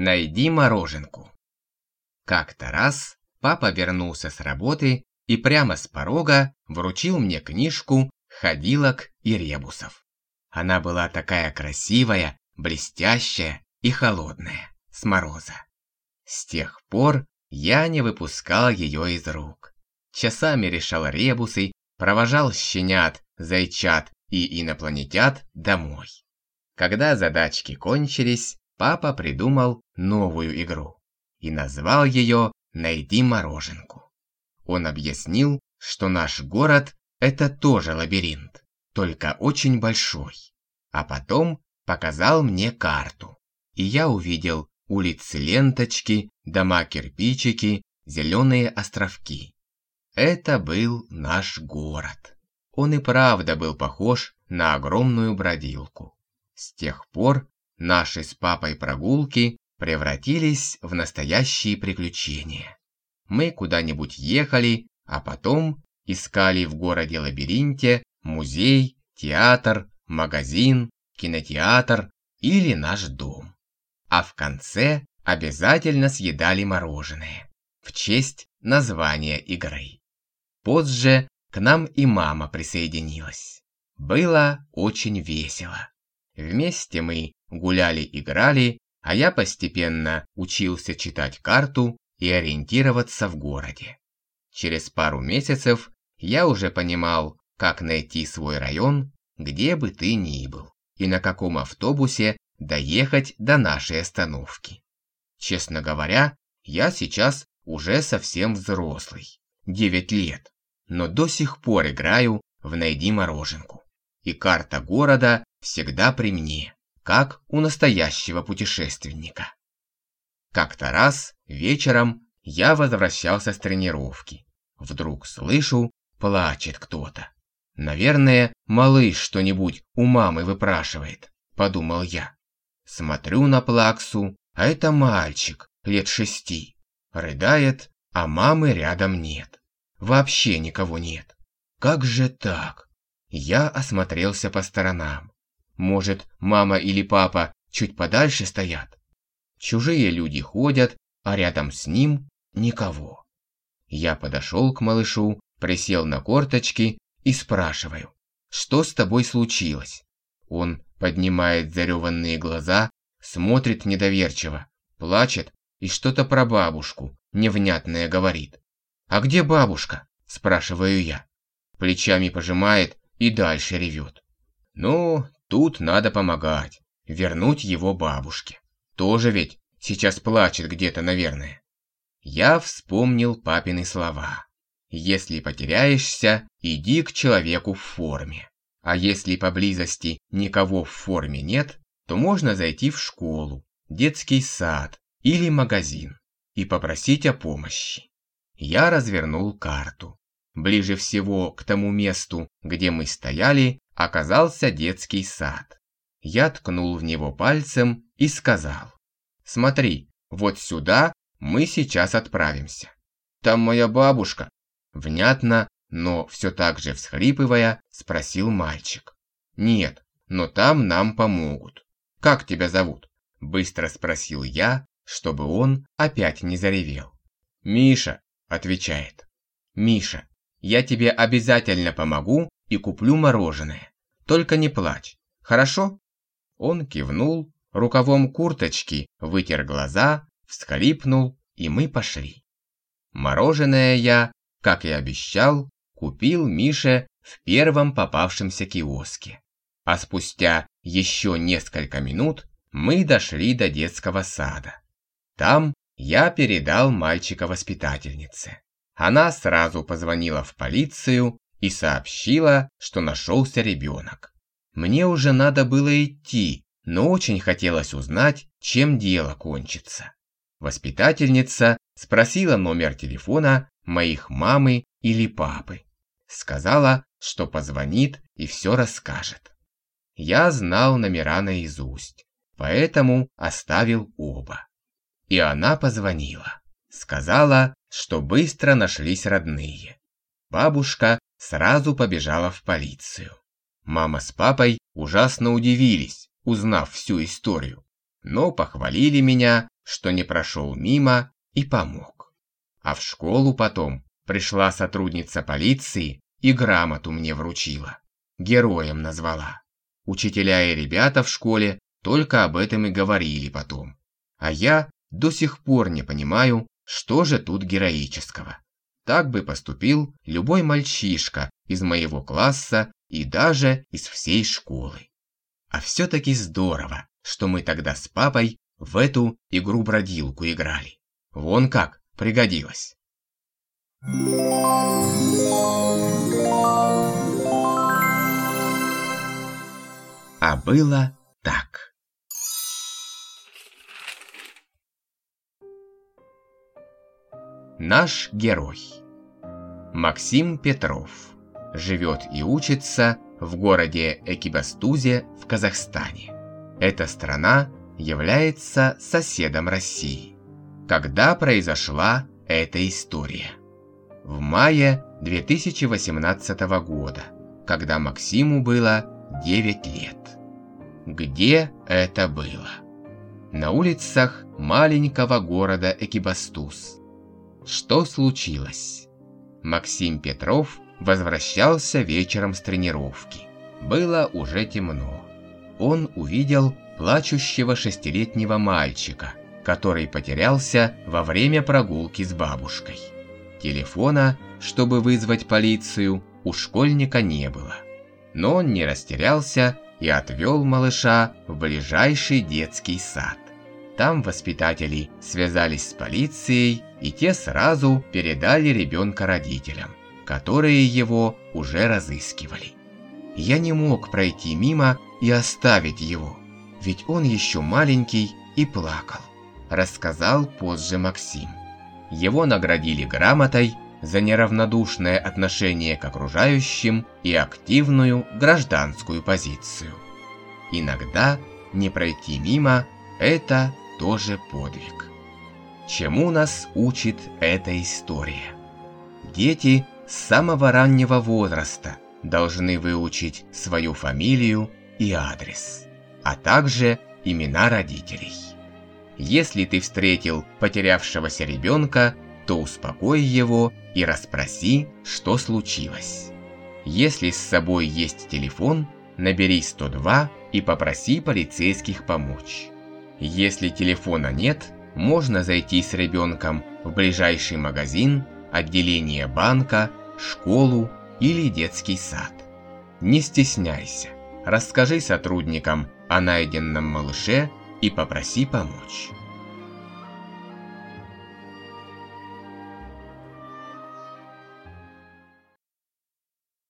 Найди мороженку. Как-то раз папа вернулся с работы и прямо с порога вручил мне книжку ходилок и ребусов. Она была такая красивая, блестящая и холодная, с мороза. С тех пор я не выпускал ее из рук. Часами решал ребусы, провожал щенят, зайчат и инопланетят домой. Когда задачки кончились, папа придумал новую игру и назвал ее «Найди мороженку». Он объяснил, что наш город – это тоже лабиринт, только очень большой. А потом показал мне карту, и я увидел улицы-ленточки, дома-кирпичики, зеленые островки. Это был наш город. Он и правда был похож на огромную бродилку. С тех пор наши с папой прогулки превратились в настоящие приключения. Мы куда-нибудь ехали, а потом искали в городе-лабиринте музей, театр, магазин, кинотеатр или наш дом. А в конце обязательно съедали мороженое в честь названия игры. Позже к нам и мама присоединилась. Было очень весело. Вместе мы гуляли-играли, а я постепенно учился читать карту и ориентироваться в городе. Через пару месяцев я уже понимал, как найти свой район, где бы ты ни был, и на каком автобусе доехать до нашей остановки. Честно говоря, я сейчас уже совсем взрослый, 9 лет, но до сих пор играю в «Найди мороженку» и карта города всегда при мне, как у настоящего путешественника. Как-то раз вечером я возвращался с тренировки. Вдруг слышу, плачет кто-то. Наверное, малыш что-нибудь у мамы выпрашивает, подумал я. Смотрю на плаксу, а это мальчик, лет шести. Рыдает, а мамы рядом нет. Вообще никого нет. Как же так? Я осмотрелся по сторонам. Может, мама или папа чуть подальше стоят? Чужие люди ходят, а рядом с ним никого. Я подошел к малышу, присел на корточки и спрашиваю, что с тобой случилось? Он поднимает зареванные глаза, смотрит недоверчиво, плачет и что-то про бабушку невнятное говорит. «А где бабушка?» – спрашиваю я. Плечами пожимает и дальше ревет. Ну, тут надо помогать, вернуть его бабушке. Тоже ведь сейчас плачет где-то, наверное. Я вспомнил папины слова. Если потеряешься, иди к человеку в форме. А если поблизости никого в форме нет, то можно зайти в школу, детский сад или магазин и попросить о помощи. Я развернул карту. Ближе всего к тому месту, где мы стояли, оказался детский сад. Я ткнул в него пальцем и сказал, «Смотри, вот сюда мы сейчас отправимся. Там моя бабушка». Внятно, но все так же всхлипывая, спросил мальчик. «Нет, но там нам помогут. Как тебя зовут?» Быстро спросил я, чтобы он опять не заревел. «Миша», — отвечает. «Миша, я тебе обязательно помогу и куплю мороженое. Только не плачь, хорошо?» Он кивнул, рукавом курточки вытер глаза, всхлипнул, и мы пошли. Мороженое я, как и обещал, купил Мише в первом попавшемся киоске. А спустя еще несколько минут мы дошли до детского сада. Там я передал мальчика воспитательнице. Она сразу позвонила в полицию и сообщила, что нашелся ребенок. Мне уже надо было идти, но очень хотелось узнать, чем дело кончится. Воспитательница спросила номер телефона моих мамы или папы. Сказала, что позвонит и все расскажет. Я знал номера наизусть, поэтому оставил оба. И она позвонила. Сказала, что быстро нашлись родные. Бабушка сразу побежала в полицию. Мама с папой ужасно удивились, узнав всю историю, но похвалили меня, что не прошел мимо и помог. А в школу потом пришла сотрудница полиции и грамоту мне вручила. Героем назвала. Учителя и ребята в школе только об этом и говорили потом. А я до сих пор не понимаю, что же тут героического. Так бы поступил любой мальчишка из моего класса и даже из всей школы. А все-таки здорово, что мы тогда с папой в эту игру-бродилку играли. Вон как пригодилось. А было Наш герой. Максим Петров. Живет и учится в городе Экибастузе в Казахстане. Эта страна является соседом России. Когда произошла эта история? В мае 2018 года, когда Максиму было 9 лет. Где это было? На улицах маленького города Экибастуз. Что случилось? Максим Петров возвращался вечером с тренировки. Было уже темно. Он увидел плачущего шестилетнего мальчика, который потерялся во время прогулки с бабушкой. Телефона, чтобы вызвать полицию, у школьника не было. Но он не растерялся и отвел малыша в ближайший детский сад. Там воспитатели связались с полицией, и те сразу передали ребенка родителям, которые его уже разыскивали. Я не мог пройти мимо и оставить его ведь он еще маленький и плакал, рассказал позже Максим. Его наградили грамотой за неравнодушное отношение к окружающим и активную гражданскую позицию. Иногда не пройти мимо – это тоже подвиг. Чему нас учит эта история? Дети с самого раннего возраста должны выучить свою фамилию и адрес а также имена родителей. Если ты встретил потерявшегося ребенка, то успокой его и расспроси, что случилось. Если с собой есть телефон, набери 102 и попроси полицейских помочь. Если телефона нет, можно зайти с ребенком в ближайший магазин, отделение банка, школу или детский сад. Не стесняйся, расскажи сотрудникам о найденном малыше и попроси помочь.